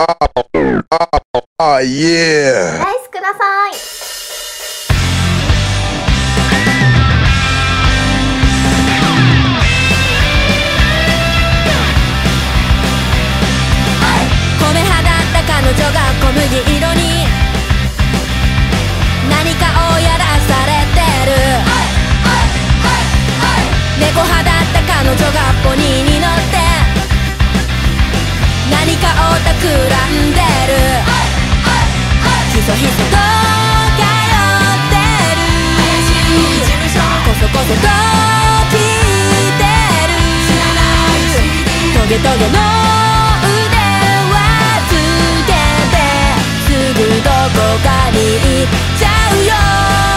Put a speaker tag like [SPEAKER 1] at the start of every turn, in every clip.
[SPEAKER 1] Oh, yeah.
[SPEAKER 2] ライスください
[SPEAKER 3] 米派だった彼女が小麦色に何かをやらされてる猫派だった彼女がポニーに乗って何かを企んでる。ひそひそと通ってる。こそこそと聞いてる。トゲトゲの腕はつけてすぐどこかに行っちゃうよ。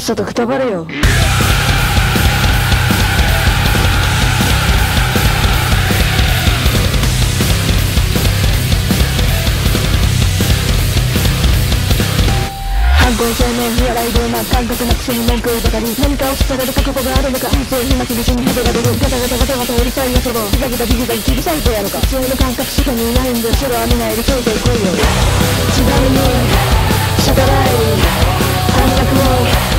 [SPEAKER 3] っさとくたばれよ。
[SPEAKER 4] 反抗性の日洗いどうな感覚なくせに文句ばかり何かをされる覚悟があるのか人生暇つぶしに肌が出るガタガタガタガタうるさいやそろギザギザギザギ切り裂いてやるか普通の感覚しか見ないんでそれは見ないでついていよ違いに逆らい反逆をそうだよ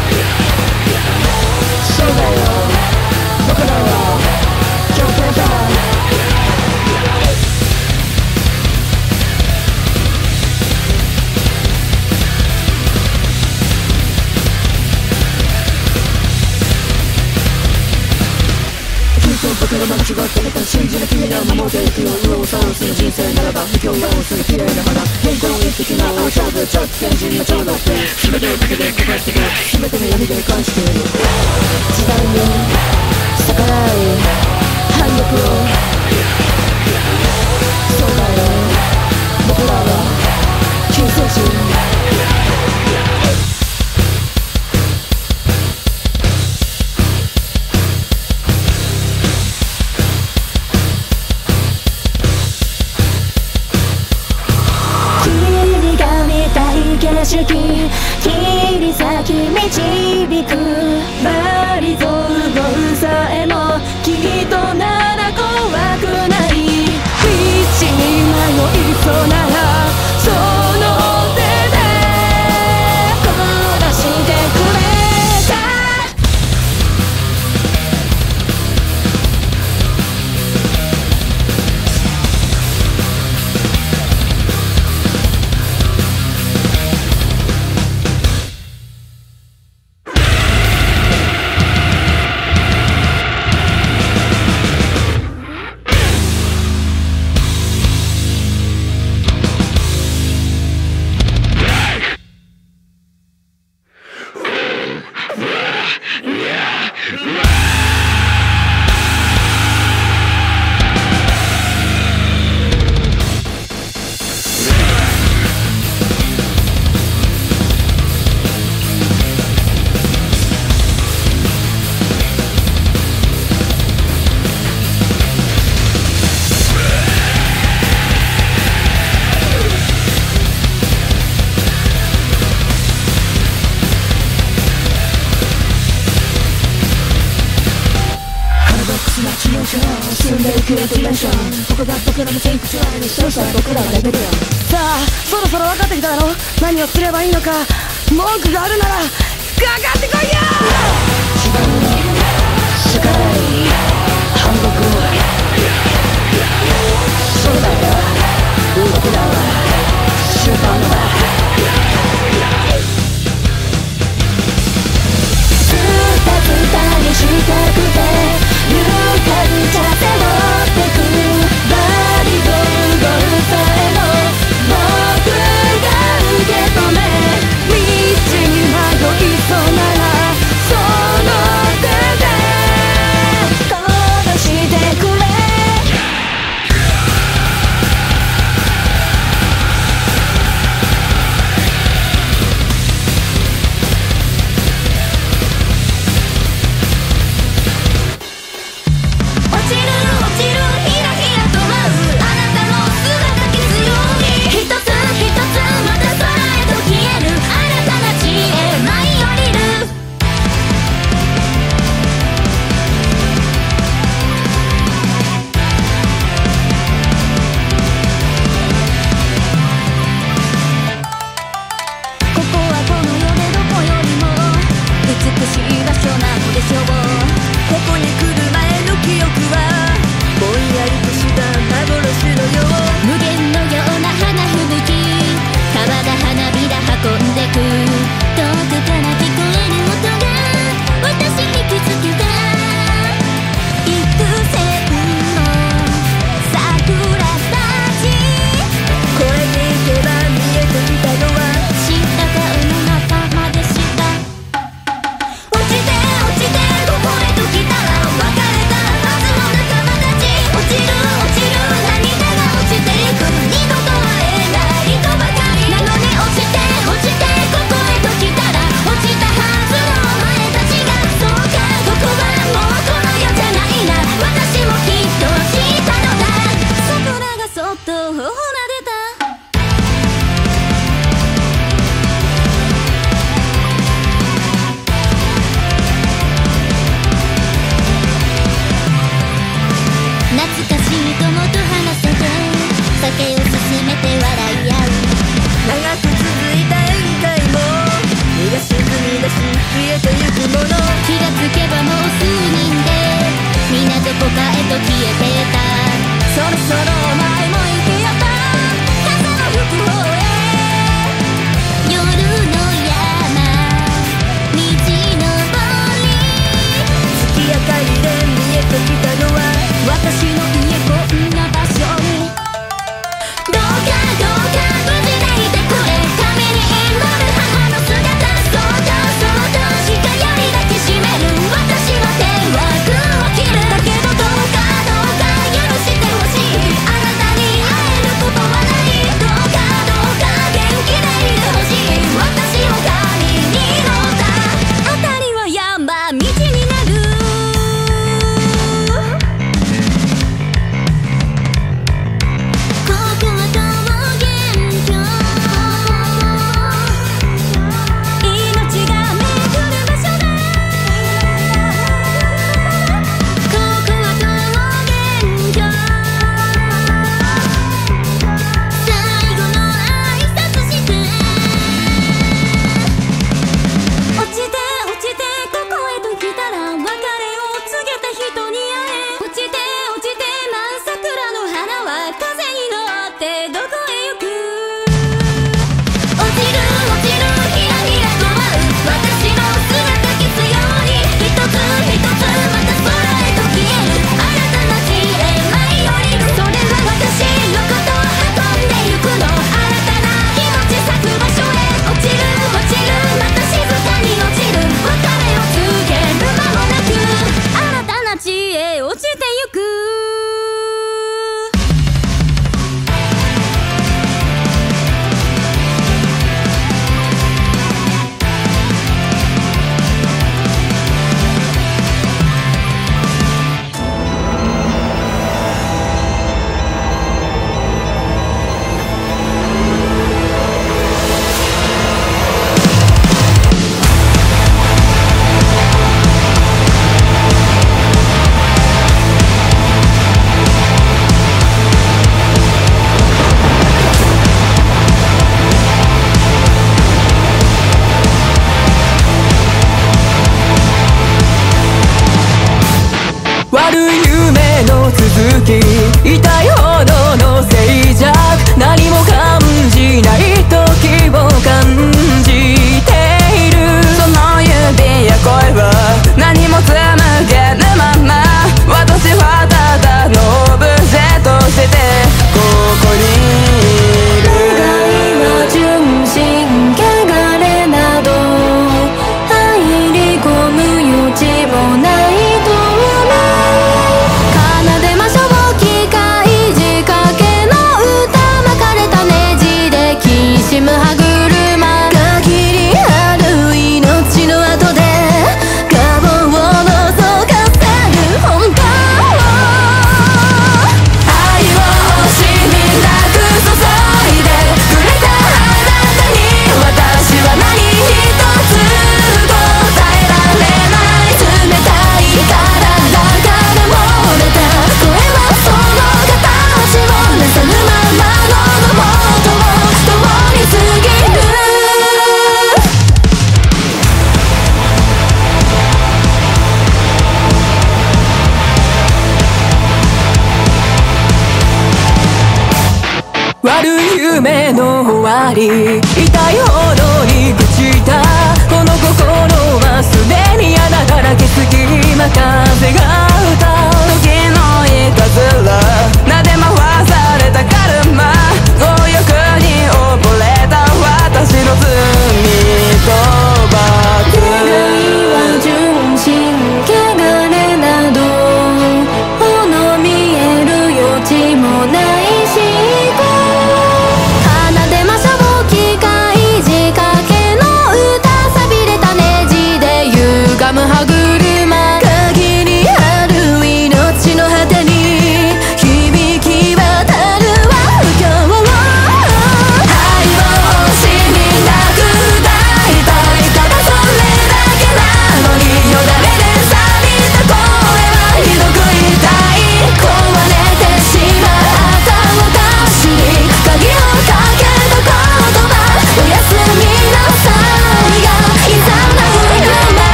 [SPEAKER 4] 僕らは状況だ違ってた信じる君ら守っていくよ右往左往する人生ならば不協和音する綺麗な花健康一匹の大勝負ちょっと天神の長老って全てをかけてかかってく全ての闇で返している時代に逆らい反逆をそうだよ僕らは救世主導くクスな知能者進んでいくディメンションここが僕らのセンクチュアリそうさ僕らだけだよさあそろそろ分かってきただろ何をすればいいのか文句があるならかかってこいよ世界反国そうだよ僕らはスーパーノヴァズタズタにしたくてゆかりち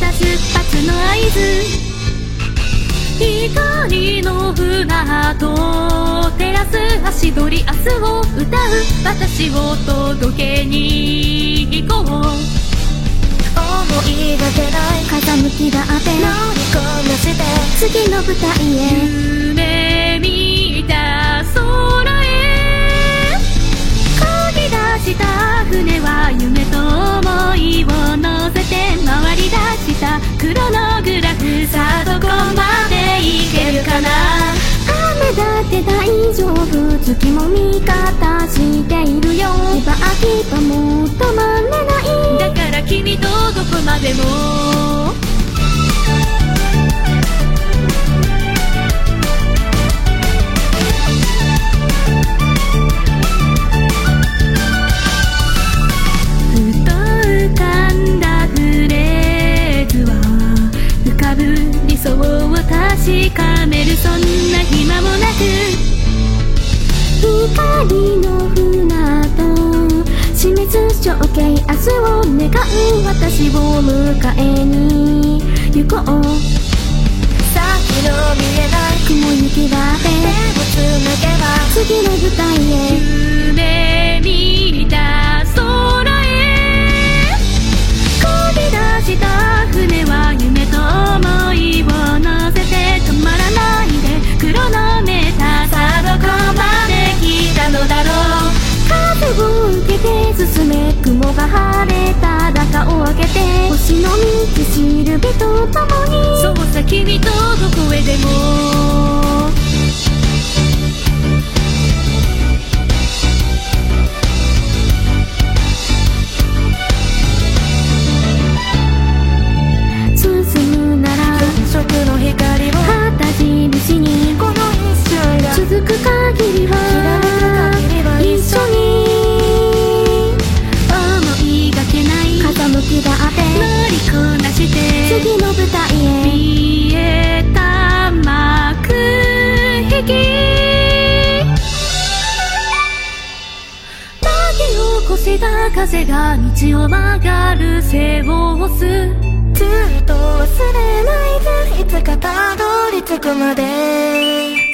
[SPEAKER 5] た出発の合図。光の船と照らす足取り明日を歌う。私を届けに行こう。思いがけない風向きあって乗りこなして次の舞台へ。夢した船は夢と思いを乗せて回り出した。クロノグラフさあどこまで行けるかな？雨だって大丈夫月も味方しているよ。エ秋葉も止まれない。だから君とどこまでも。確かめるそんな暇もなく
[SPEAKER 4] 光の船と死滅情景明日を願う。私を迎えに行こう
[SPEAKER 6] 先の見えない
[SPEAKER 4] 雲行きは
[SPEAKER 6] 手を繋げば
[SPEAKER 4] 次の舞台へ
[SPEAKER 5] 夢見た空へ飛び出したのだろう。
[SPEAKER 4] 風を受けて進め雲が晴れた中を開けて星の道しるべとともに。
[SPEAKER 5] そうさ君とどこへでも。
[SPEAKER 4] 進むなら
[SPEAKER 6] 食の光を。
[SPEAKER 4] 旗印に続く限りは一緒に
[SPEAKER 5] 思いがけない
[SPEAKER 4] 風向きがあって
[SPEAKER 5] 乗りこなして
[SPEAKER 4] 次の舞台へ。
[SPEAKER 5] 見えた幕引き。巻き起こした風が道を曲がる背を押す。
[SPEAKER 6] ずっと忘れないでいつかたどり着くまで